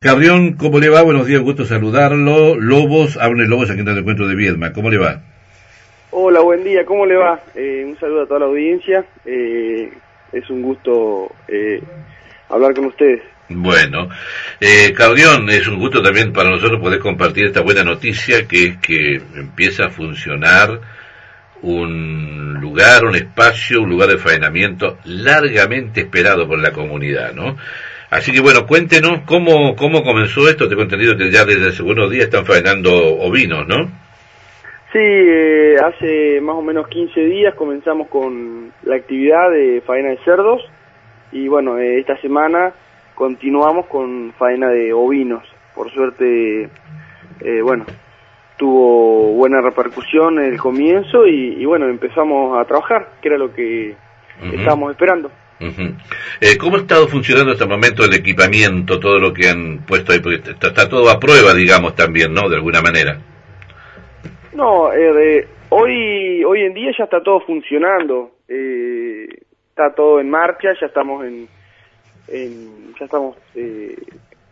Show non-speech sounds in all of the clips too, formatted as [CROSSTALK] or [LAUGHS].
Carrión, ¿cómo le va? Buenos días, gusto saludarlo. Lobos, Abner Lobos, aquí en el encuentro de Viedma. ¿Cómo le va? Hola, buen día, ¿cómo le va? Eh, un saludo a toda la audiencia. Eh, es un gusto eh, hablar con ustedes. Bueno, eh, es un gusto también para nosotros poder compartir esta buena noticia que es que empieza a funcionar un lugar, un espacio, un lugar de faenamiento largamente esperado por la comunidad, ¿no? Así que bueno, cuéntenos cómo, cómo comenzó esto. Tengo entendido que ya desde hace unos días están faenando ovinos, ¿no? Sí, eh, hace más o menos 15 días comenzamos con la actividad de faena de cerdos y bueno, eh, esta semana continuamos con faena de ovinos. Por suerte, eh, bueno, tuvo buena repercusión en el comienzo y, bueno, empezamos a trabajar, que era lo que estábamos esperando. Eh, ¿Cómo ha estado funcionando hasta el momento el equipamiento, todo lo que han puesto ahí? Porque está, todo a prueba, digamos, también, ¿no? De alguna manera. No, eh, hoy, hoy en día ya está todo funcionando. Eh, está todo en marcha, ya estamos en, ya estamos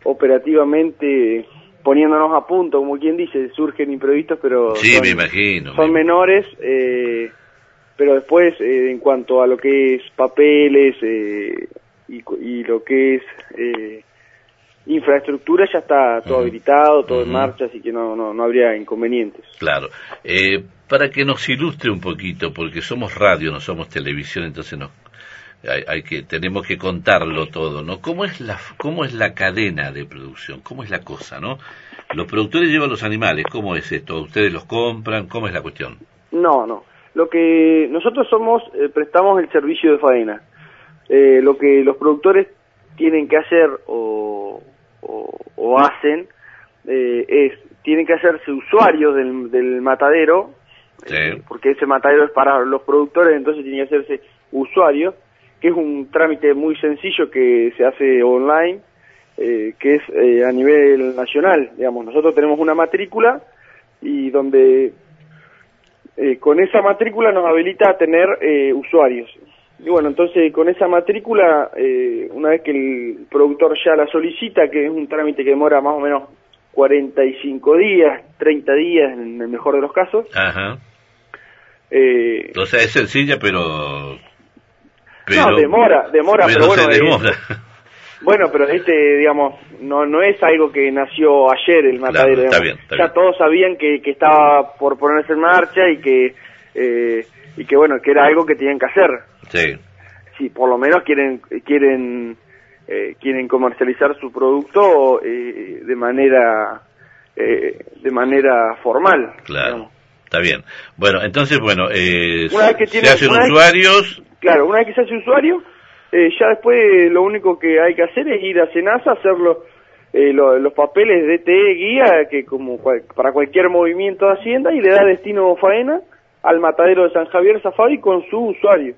operativamente poniéndonos a punto, como quien dice, surgen imprevistos, pero sí, me imagino, son menores. Eh, pero después eh, en cuanto a lo que es papeles eh, y, lo que es eh, infraestructura ya está todo habilitado, todo en marcha, así que no, no, no habría inconvenientes. Claro. para que nos ilustre un poquito, porque somos radio, no somos televisión, entonces no, hay, que tenemos que contarlo todo, ¿no? ¿Cómo es la cómo es la cadena de producción? ¿Cómo es la cosa, no? Los productores llevan los animales, ¿cómo es esto? ¿Ustedes los compran? ¿Cómo es la cuestión? No, no lo que nosotros somos, eh, prestamos el servicio de faena. Eh, lo que los productores tienen que hacer o, hacen eh, es, tienen que hacerse usuarios del, matadero, porque ese matadero es para los productores, entonces tienen que hacerse usuarios, que es un trámite muy sencillo que se hace online, que es a nivel nacional. Digamos, nosotros tenemos una matrícula y donde eh, con esa matrícula nos habilita a tener eh, usuarios. Y bueno, entonces con esa matrícula, eh, una vez que el productor ya la solicita, que es un trámite que demora más o menos 45 días, 30 días en el mejor de los casos. Ajá. o sea, es sencilla, pero... pero no, demora, demora, pero, bueno... demora. Bueno, pero este, digamos, no no es algo que nació ayer el matadero. está bien, ya todos sabían que, que estaba por ponerse en marcha y que eh, y que bueno que era algo que tenían que hacer. Sí. Si por lo menos quieren quieren eh, quieren comercializar su producto eh, de manera de manera formal. Claro. Está bien. Bueno, entonces bueno, eh, se hacen usuarios. claro, una vez que se hace usuario eh, ya después lo único que hay que hacer es ir a Senasa, hacer eh, los papeles de TE guía, que como para cualquier movimiento de Hacienda, y le da destino faena al matadero de San Javier Safari con su usuario.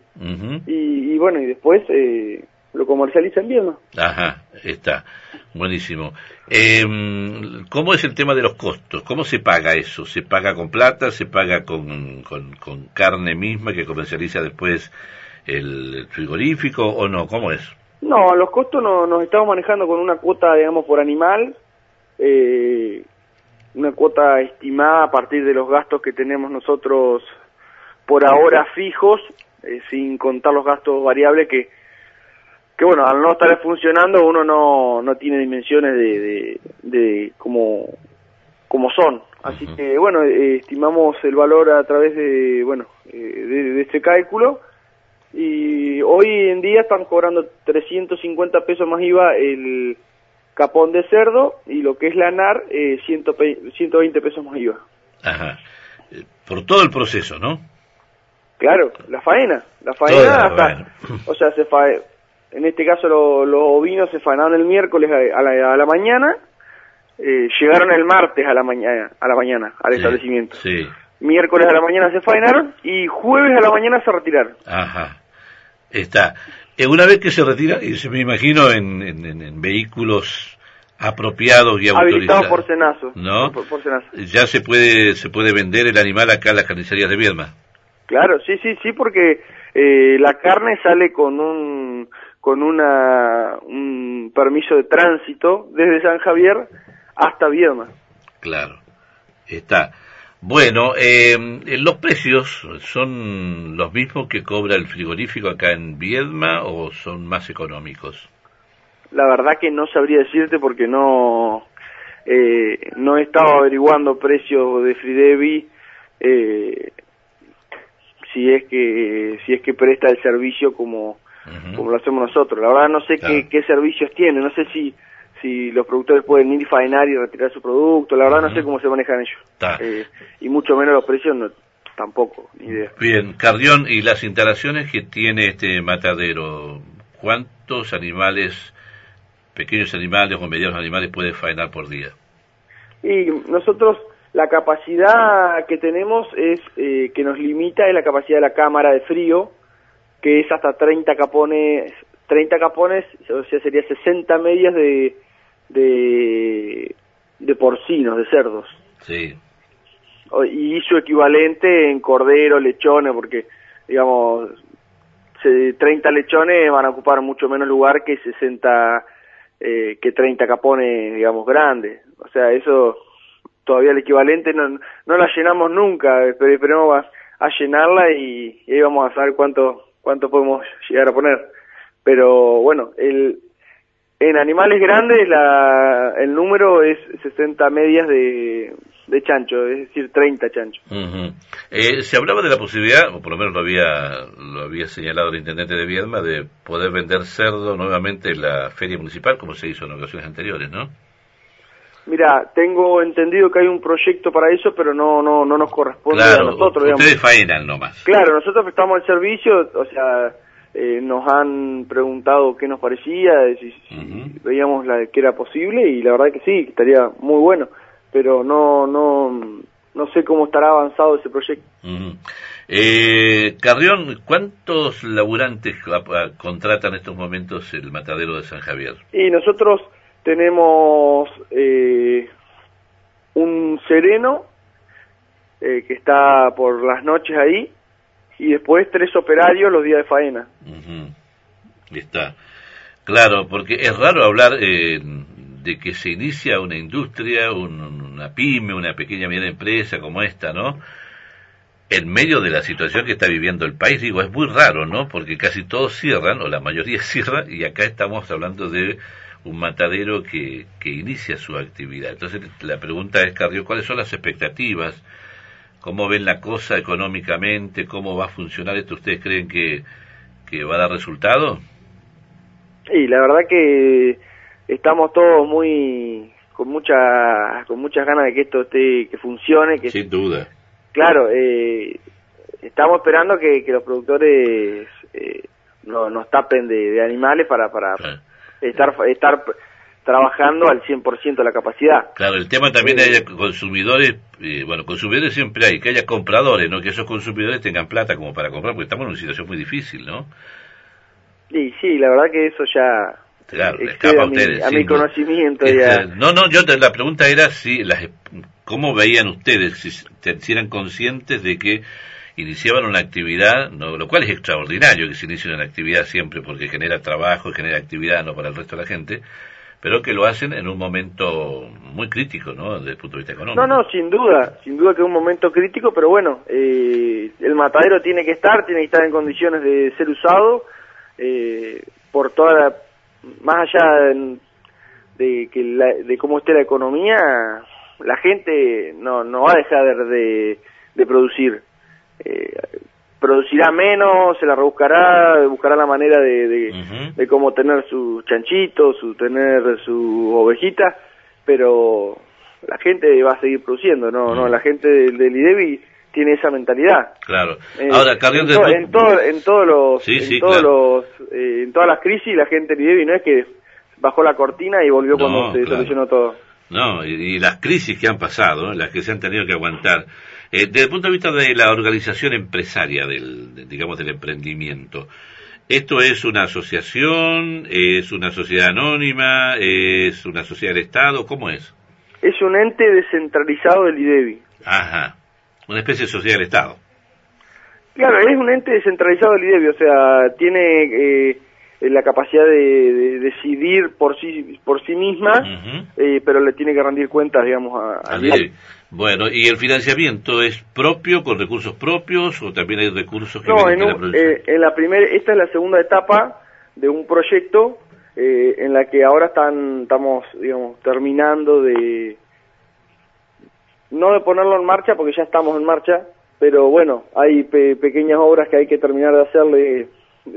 y, bueno, y después eh, lo comercializa en Viena. Ajá, está. Buenísimo. Eh, ¿Cómo es el tema de los costos? ¿Cómo se paga eso? ¿Se paga con plata? ¿Se paga con, con, con carne misma que comercializa después el frigorífico o no? ¿Cómo es? No, los costos no, nos estamos manejando con una cuota, digamos, por animal, eh, una cuota estimada a partir de los gastos que tenemos nosotros por ahora fijos, eh, sin contar los gastos variables que, que bueno, al no estar funcionando uno no, no tiene dimensiones de, de, de como, como son. Así que bueno, eh, estimamos el valor a través de, bueno, de este cálculo y hoy en día están cobrando 350 pesos más IVA el capón de cerdo y lo que es la NAR, eh, 120 pesos más IVA. Ajá. Eh, por todo el proceso, ¿no? Claro, la faena. La faena hasta, o sea, se fa, en este caso los ovinos se faenaron el miércoles a, la, mañana, eh, llegaron el martes a la mañana, a la mañana al establecimiento. Sí miércoles a la mañana se faenaron y jueves a la mañana se retiraron. Ajá, está. Eh, una vez que se retira, se me imagino en, en, vehículos apropiados y autorizados. por cenazo. ¿No? Ya se puede, se puede vender el animal acá en las carnicerías de Viedma. Claro, sí, sí, sí, porque eh, la carne sale con un con una, un permiso de tránsito desde San Javier hasta Viedma. Claro, está. Bueno, eh, ¿los precios son los mismos que cobra el frigorífico acá en Viedma o son más económicos? La verdad que no sabría decirte porque no eh, no he estado averiguando precios de Fridevi eh, si es que si es que presta el servicio como como lo hacemos nosotros. La verdad no sé qué, qué servicios tiene, no sé si si los productores pueden ir y faenar y retirar su producto, la verdad no sé cómo se manejan ellos. Eh, y mucho menos los precios no, tampoco, ni idea. Bien, Cardión, ¿y las instalaciones que tiene este matadero? ¿Cuántos animales, pequeños animales o medianos animales puede faenar por día? Y nosotros la capacidad que tenemos es eh, que nos limita es la capacidad de la cámara de frío, que es hasta 30 capones, 30 capones, o sea, sería 60 medias de, de, de porcinos, de cerdos. Sí. Y su equivalente en cordero, lechones, porque, digamos, 30 lechones van a ocupar mucho menos lugar que 60, eh, que 30 capones, digamos, grandes. O sea, eso todavía el equivalente no, no la llenamos nunca, pero esperemos a, a llenarla y, y ahí vamos a saber cuánto, cuánto podemos llegar a poner. Pero bueno, el, en animales grandes la, el número es 60 medias de, de chancho, es decir, 30 chanchos. eh, se hablaba de la posibilidad, o por lo menos lo había, lo había señalado el intendente de Viedma, de poder vender cerdo nuevamente en la feria municipal, como se hizo en ocasiones anteriores, ¿no? Mira, tengo entendido que hay un proyecto para eso, pero no no no nos corresponde a nosotros. Ustedes faenan nomás. Claro, nosotros prestamos el servicio, o sea, eh, nos han preguntado qué nos parecía, si, veíamos la, que era posible y la verdad que sí, estaría muy bueno, pero no no no sé cómo estará avanzado ese proyecto. eh, Carrión, ¿cuántos laburantes contratan en estos momentos el matadero de San Javier? Y nosotros tenemos eh, un sereno eh, que está por las noches ahí, y después tres operarios los días de faena. Está. Claro, porque es raro hablar eh, de que se inicia una industria, una pyme, una pequeña mediana empresa como esta, ¿no? En medio de la situación que está viviendo el país, digo, es muy raro, ¿no? Porque casi todos cierran, o la mayoría [LAUGHS] cierra, y acá estamos hablando de un matadero que, que inicia su actividad. Entonces, la pregunta es, Cardio, ¿cuáles son las expectativas? Cómo ven la cosa económicamente, cómo va a funcionar esto, ¿ustedes creen que, que va a dar resultado? Sí, la verdad que estamos todos muy con mucha con muchas ganas de que esto esté que funcione, que sin duda. Claro, eh, estamos esperando que, que los productores eh, no, nos tapen de, animales para para estar estar trabajando al 100% de la capacidad. Claro, el tema también es consumidores, bueno, consumidores siempre hay, que haya compradores, ¿no? Que esos consumidores tengan plata como para comprar, porque estamos en una situación muy difícil, ¿no? Sí, sí, la verdad que eso ya claro, escapa a, ustedes, mi, mi conocimiento ya. No, no, yo la pregunta era si las, cómo veían ustedes, si, si eran conscientes de que iniciaban una actividad, no, lo cual es extraordinario que se inicie una actividad siempre porque genera trabajo, genera actividad no para el resto de la gente, pero que lo hacen en un momento muy crítico, ¿no? Desde el punto de vista económico. No, no, sin duda, sin duda que es un momento crítico, pero bueno, eh, el matadero tiene que estar, tiene que estar en condiciones de ser usado eh, por toda la, más allá de, que de cómo esté la economía, la gente no, no va a dejar de, de producir. Eh, producirá menos, se la rebuscará, buscará la manera de, de, cómo tener su chanchito, su tener su ovejita, pero la gente va a seguir produciendo, no, no, la gente del, del IDEBI tiene esa mentalidad. Claro. Eh, Ahora, en, en, todo, en todos los, en todos los, eh, en todas las crisis la gente del IDEBI no es que bajó la cortina y volvió cuando se solucionó todo. No, y, las crisis que han pasado, las que se han tenido que aguantar, eh, desde el punto de vista de la organización empresaria del, digamos, del emprendimiento, ¿esto es una asociación, es una sociedad anónima, es una sociedad del Estado, cómo es? Es un ente descentralizado del IDEBI. Ajá, una especie de sociedad del Estado. Claro, es un ente descentralizado del IDEBI, o sea, tiene... Eh, eh, la capacidad de, decidir por sí por sí misma, eh, pero le tiene que rendir cuentas, digamos, a, a Bueno, ¿y el financiamiento es propio, con recursos propios, o también hay recursos que no, en, la eh, en la primera, esta es la segunda etapa de un proyecto en la que ahora están, estamos, digamos, terminando de, no de ponerlo en marcha, porque ya estamos en marcha, pero bueno, hay pequeñas obras que hay que terminar de hacerle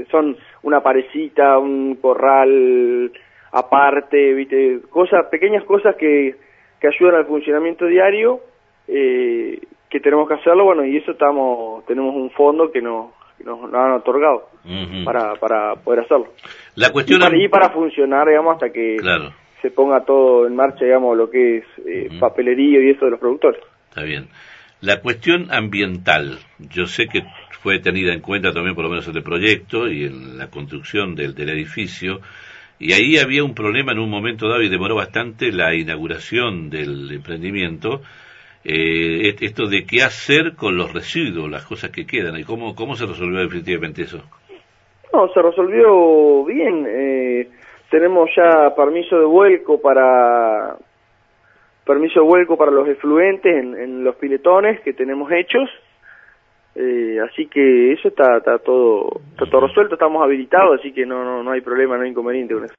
son una parecita, un corral aparte, viste, cosas, pequeñas cosas que, que ayudan al funcionamiento diario, eh, que tenemos que hacerlo, bueno, y eso estamos, tenemos un fondo que nos, nos, han otorgado para, para poder hacerlo. La cuestión y para, funcionar, digamos, hasta que se ponga todo en marcha, digamos, lo que es eh, papelería y eso de los productores. Está bien. La cuestión ambiental, yo sé que fue tenida en cuenta también por lo menos en el proyecto y en la construcción del, del edificio. Y ahí había un problema en un momento dado y demoró bastante la inauguración del emprendimiento. Eh, esto de qué hacer con los residuos, las cosas que quedan, y cómo, cómo se resolvió definitivamente eso. No, se resolvió bien. Eh, tenemos ya permiso de vuelco para permiso de vuelco para los efluentes en, en los piletones que tenemos hechos eh, así que eso está, está todo está todo resuelto, estamos habilitados, así que no, no, no hay problema, no hay inconveniente con eso.